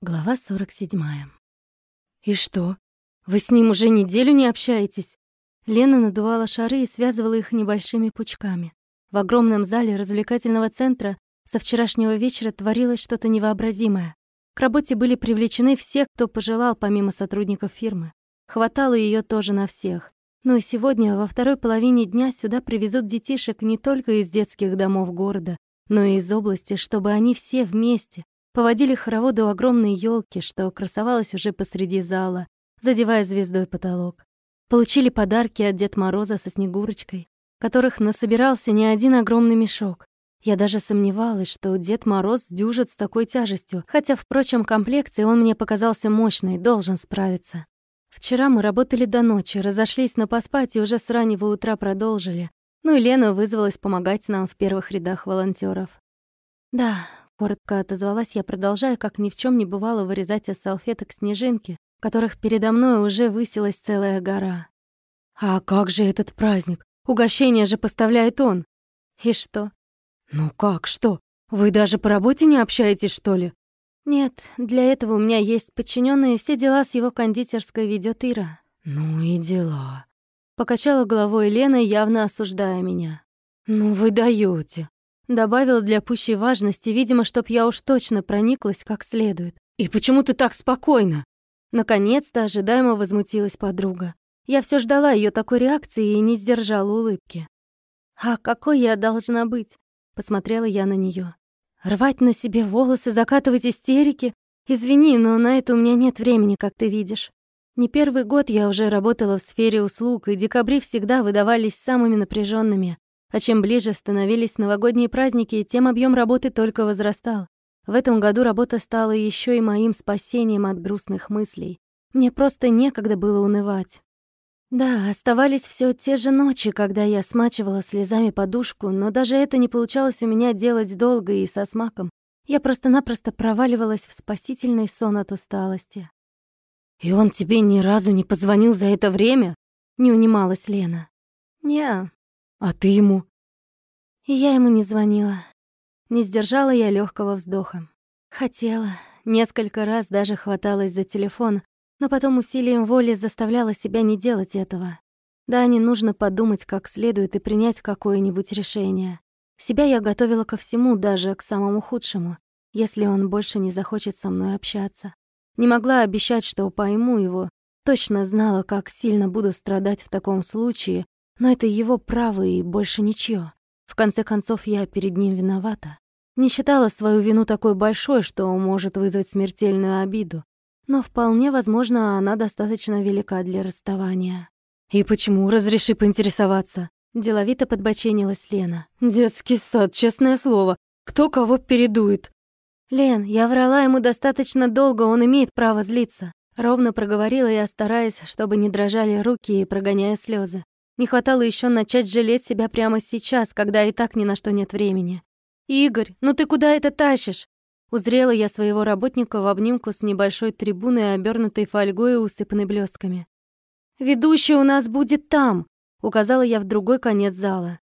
Глава 47. «И что? Вы с ним уже неделю не общаетесь?» Лена надувала шары и связывала их небольшими пучками. В огромном зале развлекательного центра со вчерашнего вечера творилось что-то невообразимое. К работе были привлечены все, кто пожелал, помимо сотрудников фирмы. Хватало ее тоже на всех. Но и сегодня, во второй половине дня, сюда привезут детишек не только из детских домов города, но и из области, чтобы они все вместе, Поводили хороводы у огромной елки, что красовалась уже посреди зала, задевая звездой потолок. Получили подарки от Дед Мороза со Снегурочкой, которых насобирался не один огромный мешок. Я даже сомневалась, что Дед Мороз дюжит с такой тяжестью, хотя, впрочем, комплекции он мне показался мощный, должен справиться. Вчера мы работали до ночи, разошлись на поспать и уже с раннего утра продолжили. Ну и Лена вызвалась помогать нам в первых рядах волонтеров. Да, Коротко отозвалась я, продолжая, как ни в чем не бывало, вырезать из салфеток снежинки, которых передо мной уже высилась целая гора. «А как же этот праздник? Угощение же поставляет он!» «И что?» «Ну как, что? Вы даже по работе не общаетесь, что ли?» «Нет, для этого у меня есть подчиненные, все дела с его кондитерской ведет Ира». «Ну и дела», — покачала головой Лена, явно осуждая меня. «Ну вы даете. Добавил для пущей важности, видимо, чтоб я уж точно прониклась как следует. «И почему ты так спокойно?» Наконец-то ожидаемо возмутилась подруга. Я все ждала ее такой реакции и не сдержала улыбки. «А какой я должна быть?» Посмотрела я на нее. «Рвать на себе волосы, закатывать истерики? Извини, но на это у меня нет времени, как ты видишь. Не первый год я уже работала в сфере услуг, и декабри всегда выдавались самыми напряженными. А чем ближе становились новогодние праздники, тем объем работы только возрастал. В этом году работа стала еще и моим спасением от грустных мыслей. Мне просто некогда было унывать. Да, оставались все те же ночи, когда я смачивала слезами подушку, но даже это не получалось у меня делать долго и со смаком. Я просто-напросто проваливалась в спасительный сон от усталости. «И он тебе ни разу не позвонил за это время?» — не унималась Лена. «Не, а ты ему? И я ему не звонила. Не сдержала я легкого вздоха. Хотела. Несколько раз даже хваталась за телефон, но потом усилием воли заставляла себя не делать этого. Да, не нужно подумать как следует и принять какое-нибудь решение. Себя я готовила ко всему, даже к самому худшему, если он больше не захочет со мной общаться. Не могла обещать, что пойму его, точно знала, как сильно буду страдать в таком случае, но это его право и больше ничего. В конце концов, я перед ним виновата. Не считала свою вину такой большой, что может вызвать смертельную обиду. Но вполне возможно, она достаточно велика для расставания. «И почему, разреши поинтересоваться?» Деловито подбоченилась Лена. «Детский сад, честное слово. Кто кого передует?» «Лен, я врала ему достаточно долго, он имеет право злиться». Ровно проговорила я, стараясь, чтобы не дрожали руки и прогоняя слезы. Не хватало еще начать жалеть себя прямо сейчас, когда и так ни на что нет времени. «Игорь, ну ты куда это тащишь?» Узрела я своего работника в обнимку с небольшой трибуной, обернутой фольгой и усыпанной блестками. «Ведущий у нас будет там!» — указала я в другой конец зала.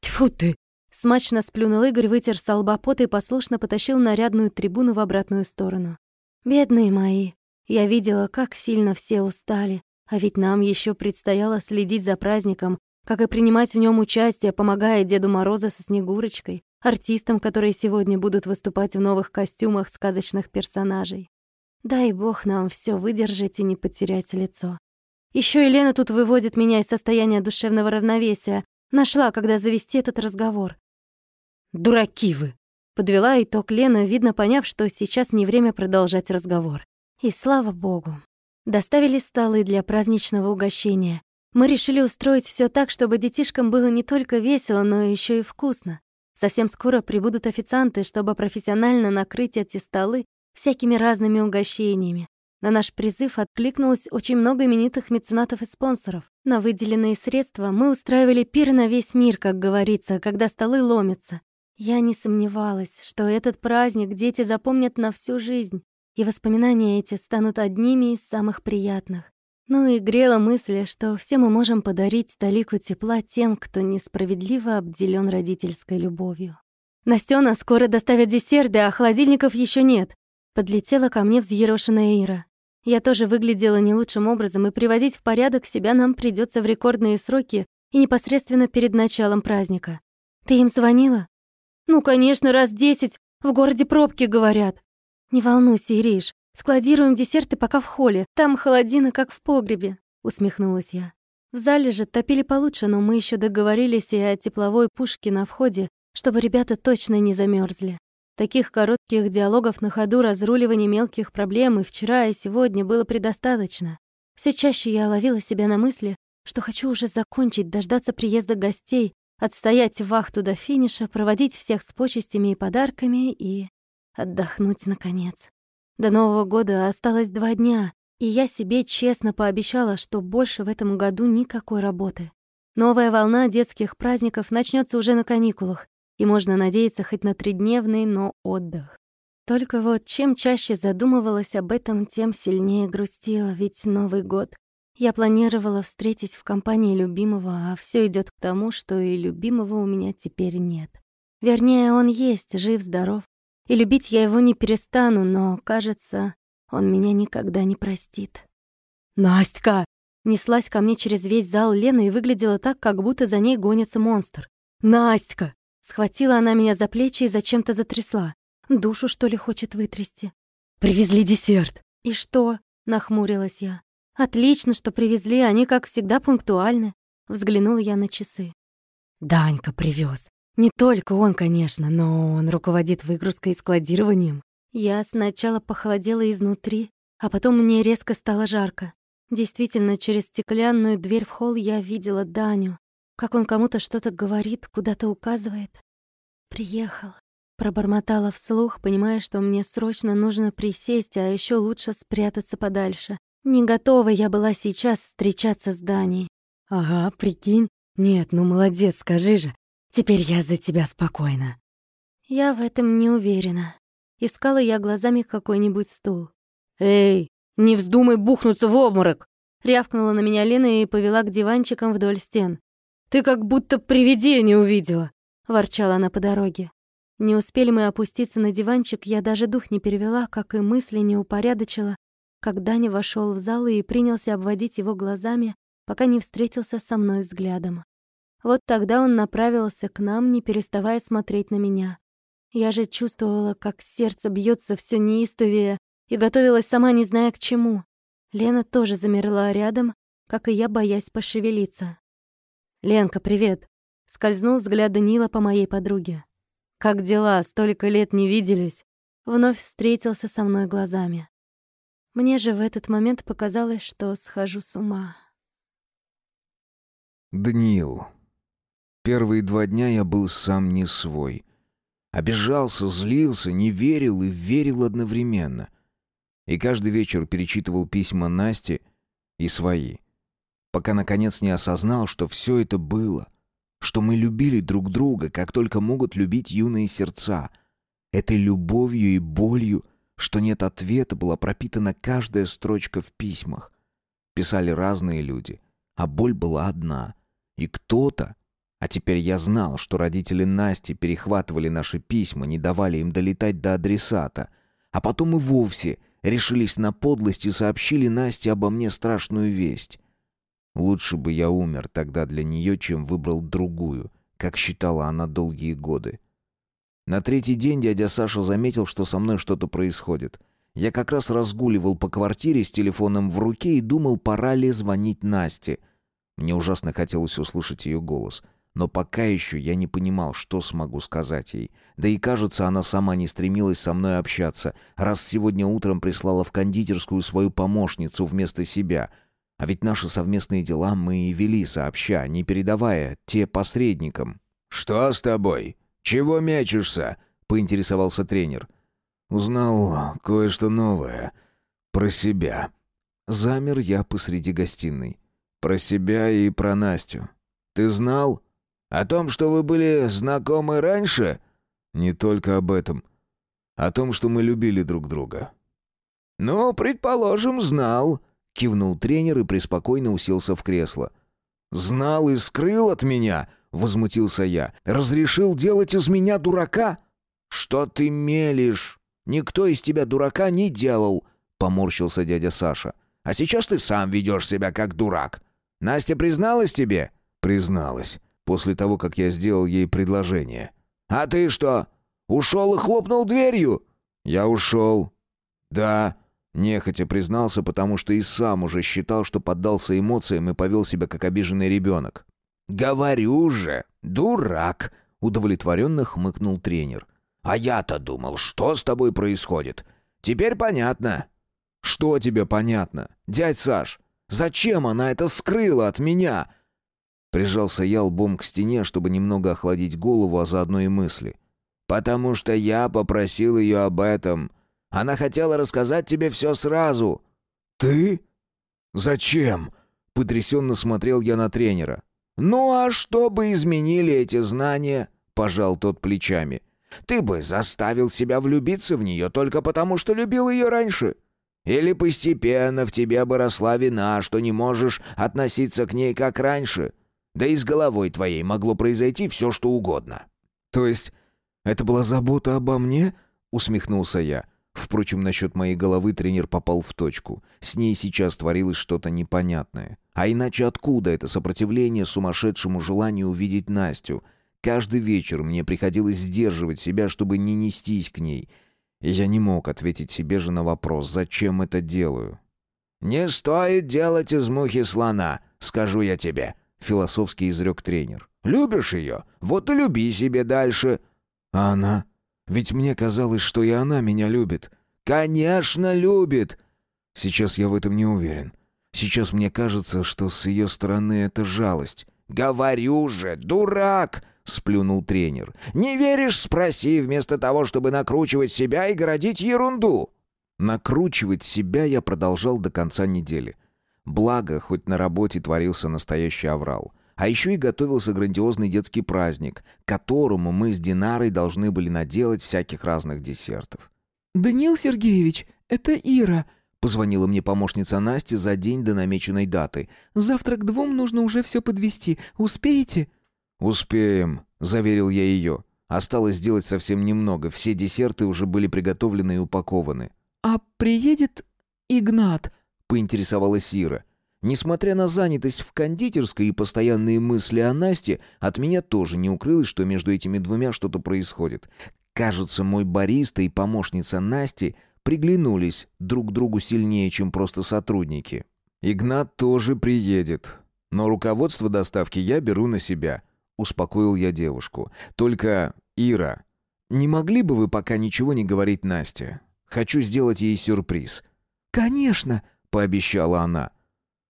«Тьфу ты!» Смачно сплюнул Игорь, вытер с лба пот и послушно потащил нарядную трибуну в обратную сторону. «Бедные мои!» Я видела, как сильно все устали, а ведь нам еще предстояло следить за праздником, как и принимать в нем участие, помогая Деду Морозу со Снегурочкой, артистам, которые сегодня будут выступать в новых костюмах сказочных персонажей. Дай бог нам все выдержать и не потерять лицо. Еще Елена тут выводит меня из состояния душевного равновесия. Нашла, когда завести этот разговор. «Дураки вы!» Подвела итог Лена, видно поняв, что сейчас не время продолжать разговор. И слава богу. Доставили столы для праздничного угощения. Мы решили устроить все так, чтобы детишкам было не только весело, но еще и вкусно. Совсем скоро прибудут официанты, чтобы профессионально накрыть эти столы всякими разными угощениями. На наш призыв откликнулось очень много именитых меценатов и спонсоров. На выделенные средства мы устраивали пир на весь мир, как говорится, когда столы ломятся. Я не сомневалась, что этот праздник дети запомнят на всю жизнь и воспоминания эти станут одними из самых приятных. Ну и грела мысль, что все мы можем подарить столику тепла тем, кто несправедливо обделен родительской любовью. «Настёна, скоро доставят десерты, а холодильников еще нет», Подлетела ко мне взъерошенная Ира. Я тоже выглядела не лучшим образом, и приводить в порядок себя нам придется в рекордные сроки и непосредственно перед началом праздника. Ты им звонила? Ну, конечно, раз десять. В городе пробки, говорят. Не волнуйся, Ириш. Складируем десерты пока в холле. Там холодина, как в погребе, усмехнулась я. В зале же топили получше, но мы еще договорились и о тепловой пушке на входе, чтобы ребята точно не замерзли. Таких коротких диалогов на ходу разруливания мелких проблем и вчера, и сегодня было предостаточно. Все чаще я ловила себя на мысли, что хочу уже закончить, дождаться приезда гостей, отстоять вахту до финиша, проводить всех с почестями и подарками и отдохнуть наконец. До Нового года осталось два дня, и я себе честно пообещала, что больше в этом году никакой работы. Новая волна детских праздников начнется уже на каникулах, и можно надеяться хоть на тридневный, но отдых. Только вот чем чаще задумывалась об этом, тем сильнее грустила, ведь Новый год. Я планировала встретить в компании любимого, а все идет к тому, что и любимого у меня теперь нет. Вернее, он есть, жив-здоров. И любить я его не перестану, но, кажется, он меня никогда не простит. «Настя!» Неслась ко мне через весь зал Лена и выглядела так, как будто за ней гонится монстр. «Настя!» Схватила она меня за плечи и зачем-то затрясла. Душу, что ли, хочет вытрясти. «Привезли десерт!» «И что?» — нахмурилась я. «Отлично, что привезли, они, как всегда, пунктуальны». Взглянула я на часы. «Данька привез. Не только он, конечно, но он руководит выгрузкой и складированием. Я сначала похолодела изнутри, а потом мне резко стало жарко. Действительно, через стеклянную дверь в холл я видела Даню, как он кому-то что-то говорит, куда-то указывает. «Приехал», — пробормотала вслух, понимая, что мне срочно нужно присесть, а еще лучше спрятаться подальше. Не готова я была сейчас встречаться с Даней. «Ага, прикинь. Нет, ну молодец, скажи же. Теперь я за тебя спокойна». Я в этом не уверена. Искала я глазами какой-нибудь стул. «Эй, не вздумай бухнуться в обморок!» Рявкнула на меня Лена и повела к диванчикам вдоль стен. «Ты как будто привидение увидела!» Ворчала она по дороге. Не успели мы опуститься на диванчик, я даже дух не перевела, как и мысли не упорядочила, как Даня вошел в зал и принялся обводить его глазами, пока не встретился со мной взглядом. Вот тогда он направился к нам, не переставая смотреть на меня. Я же чувствовала, как сердце бьется все неистовее, и готовилась сама не зная к чему. Лена тоже замерла рядом, как и я, боясь пошевелиться. «Ленка, привет!» — скользнул взгляд Данила по моей подруге. «Как дела? Столько лет не виделись!» Вновь встретился со мной глазами. Мне же в этот момент показалось, что схожу с ума. Даниил. Первые два дня я был сам не свой. Обижался, злился, не верил и верил одновременно. И каждый вечер перечитывал письма Насти и свои. Пока наконец не осознал, что все это было. Что мы любили друг друга, как только могут любить юные сердца. Этой любовью и болью, что нет ответа, была пропитана каждая строчка в письмах. Писали разные люди, а боль была одна. И кто-то а теперь я знал, что родители Насти перехватывали наши письма, не давали им долетать до адресата. А потом и вовсе решились на подлость и сообщили Насте обо мне страшную весть. Лучше бы я умер тогда для нее, чем выбрал другую, как считала она долгие годы. На третий день дядя Саша заметил, что со мной что-то происходит. Я как раз разгуливал по квартире с телефоном в руке и думал, пора ли звонить Насте. Мне ужасно хотелось услышать ее голос — но пока еще я не понимал, что смогу сказать ей. Да и кажется, она сама не стремилась со мной общаться, раз сегодня утром прислала в кондитерскую свою помощницу вместо себя. А ведь наши совместные дела мы и вели сообща, не передавая те посредникам. «Что с тобой? Чего мячешься?» — поинтересовался тренер. «Узнал кое-что новое. Про себя». Замер я посреди гостиной. «Про себя и про Настю. Ты знал?» О том, что вы были знакомы раньше? Не только об этом. О том, что мы любили друг друга. Ну, предположим, знал, кивнул тренер и преспокойно уселся в кресло. Знал и скрыл от меня, возмутился я. Разрешил делать из меня дурака? Что ты мелешь? Никто из тебя дурака не делал», — поморщился дядя Саша. «А сейчас ты сам ведешь себя как дурак. Настя призналась тебе?» «Призналась. После того, как я сделал ей предложение». «А ты что, ушел и хлопнул дверью?» «Я ушел». «Да». Нехотя признался, потому что и сам уже считал, что поддался эмоциям и повел себя как обиженный ребенок. «Говорю же, дурак!» — удовлетворенно хмыкнул тренер. «А я-то думал, что с тобой происходит? Теперь понятно». «Что тебе понятно? Дядь Саш, зачем она это скрыла от меня?» Прижался я лбом к стене, чтобы немного охладить голову, а заодно и мысли. «Потому что я попросил ее об этом. Она хотела рассказать тебе все сразу». «Ты? Зачем?» — потрясенно смотрел я на тренера. «Ну а что бы изменили эти знания?» — пожал тот плечами. «Ты бы заставил себя влюбиться в нее только потому, что любил ее раньше. Или постепенно в тебе бы росла вина, что не можешь относиться к ней как раньше. Да и с головой твоей могло произойти все, что угодно». «То есть это была забота обо мне?» — усмехнулся я. Впрочем, насчет моей головы тренер попал в точку. С ней сейчас творилось что-то непонятное. А иначе откуда это сопротивление сумасшедшему желанию увидеть Настю? Каждый вечер мне приходилось сдерживать себя, чтобы не нестись к ней. И я не мог ответить себе же на вопрос, зачем это делаю. «Не стоит делать из мухи слона, скажу я тебе», — философски изрек тренер. «Любишь ее? Вот и люби себе дальше». «А она?» Ведь мне казалось, что и она меня любит. Конечно, любит. Сейчас я в этом не уверен. Сейчас мне кажется, что с ее стороны это жалость. Говорю же, дурак, сплюнул тренер. Не веришь, спроси вместо того, чтобы накручивать себя и городить ерунду. Накручивать себя я продолжал до конца недели. Благо, хоть на работе творился настоящий аврал. А еще и готовился грандиозный детский праздник, которому мы с Динарой должны были наделать всяких разных десертов. «Даниил Сергеевич, это Ира», — позвонила мне помощница Насти за день до намеченной даты. «Завтра к двум нужно уже все подвести. Успеете?» «Успеем», — заверил я ее. Осталось сделать совсем немного, все десерты уже были приготовлены и упакованы. «А приедет Игнат?» — поинтересовалась Ира. Несмотря на занятость в кондитерской и постоянные мысли о Насте, от меня тоже не укрылось, что между этими двумя что-то происходит. Кажется, мой бариста и помощница Насти приглянулись друг другу сильнее, чем просто сотрудники. «Игнат тоже приедет. Но руководство доставки я беру на себя», — успокоил я девушку. «Только, Ира, не могли бы вы пока ничего не говорить Насте? Хочу сделать ей сюрприз». «Конечно», — пообещала она.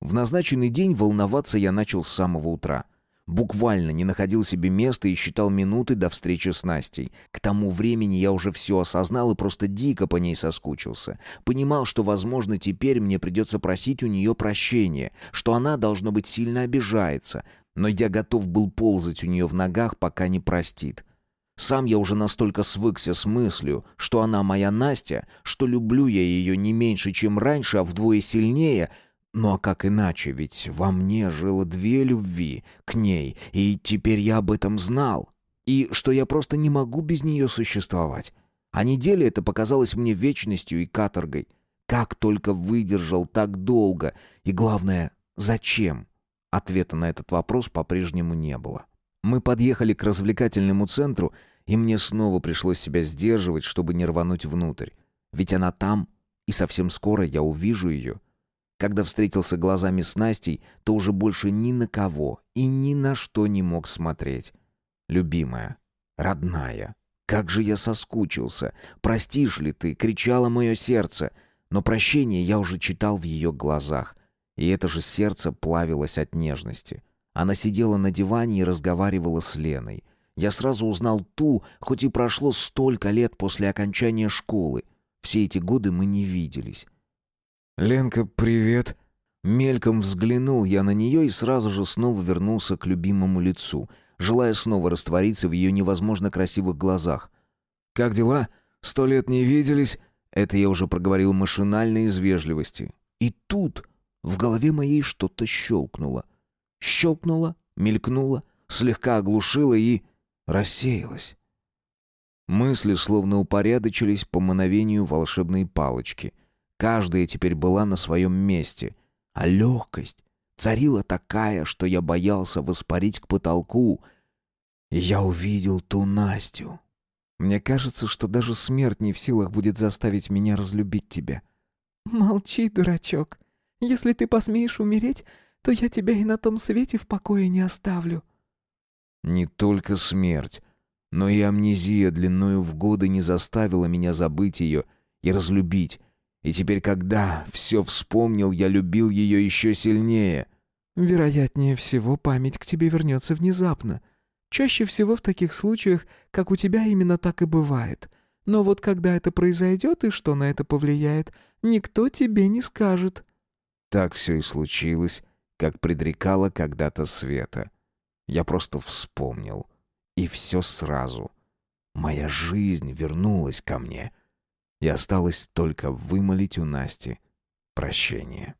В назначенный день волноваться я начал с самого утра. Буквально не находил себе места и считал минуты до встречи с Настей. К тому времени я уже все осознал и просто дико по ней соскучился. Понимал, что, возможно, теперь мне придется просить у нее прощения, что она, должно быть, сильно обижается, но я готов был ползать у нее в ногах, пока не простит. Сам я уже настолько свыкся с мыслью, что она моя Настя, что люблю я ее не меньше, чем раньше, а вдвое сильнее — ну а как иначе, ведь во мне жило две любви к ней, и теперь я об этом знал. И что я просто не могу без нее существовать. А неделя это показалась мне вечностью и каторгой. Как только выдержал так долго, и главное, зачем? Ответа на этот вопрос по-прежнему не было. Мы подъехали к развлекательному центру, и мне снова пришлось себя сдерживать, чтобы не рвануть внутрь. Ведь она там, и совсем скоро я увижу ее — когда встретился глазами с Настей, то уже больше ни на кого и ни на что не мог смотреть. Любимая, родная, как же я соскучился. Простишь ли ты, кричало мое сердце. Но прощение я уже читал в ее глазах. И это же сердце плавилось от нежности. Она сидела на диване и разговаривала с Леной. Я сразу узнал ту, хоть и прошло столько лет после окончания школы. Все эти годы мы не виделись. «Ленка, привет!» Мельком взглянул я на нее и сразу же снова вернулся к любимому лицу, желая снова раствориться в ее невозможно красивых глазах. «Как дела? Сто лет не виделись?» Это я уже проговорил машинально из вежливости. И тут в голове моей что-то щелкнуло. Щелкнуло, мелькнуло, слегка оглушило и рассеялось. Мысли словно упорядочились по мановению волшебной палочки. Каждая теперь была на своем месте. А легкость царила такая, что я боялся воспарить к потолку. И я увидел ту Настю. Мне кажется, что даже смерть не в силах будет заставить меня разлюбить тебя. «Молчи, дурачок. Если ты посмеешь умереть, то я тебя и на том свете в покое не оставлю». Не только смерть, но и амнезия длиною в годы не заставила меня забыть ее и разлюбить. И теперь, когда все вспомнил, я любил ее еще сильнее. «Вероятнее всего, память к тебе вернется внезапно. Чаще всего в таких случаях, как у тебя, именно так и бывает. Но вот когда это произойдет и что на это повлияет, никто тебе не скажет». Так все и случилось, как предрекала когда-то Света. Я просто вспомнил. И все сразу. Моя жизнь вернулась ко мне. И осталось только вымолить у Насти прощение.